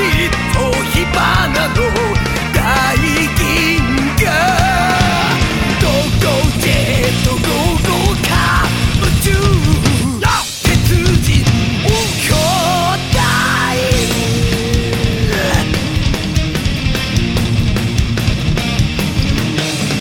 cheat